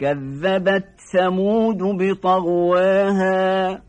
كذبت ثمود بطغواها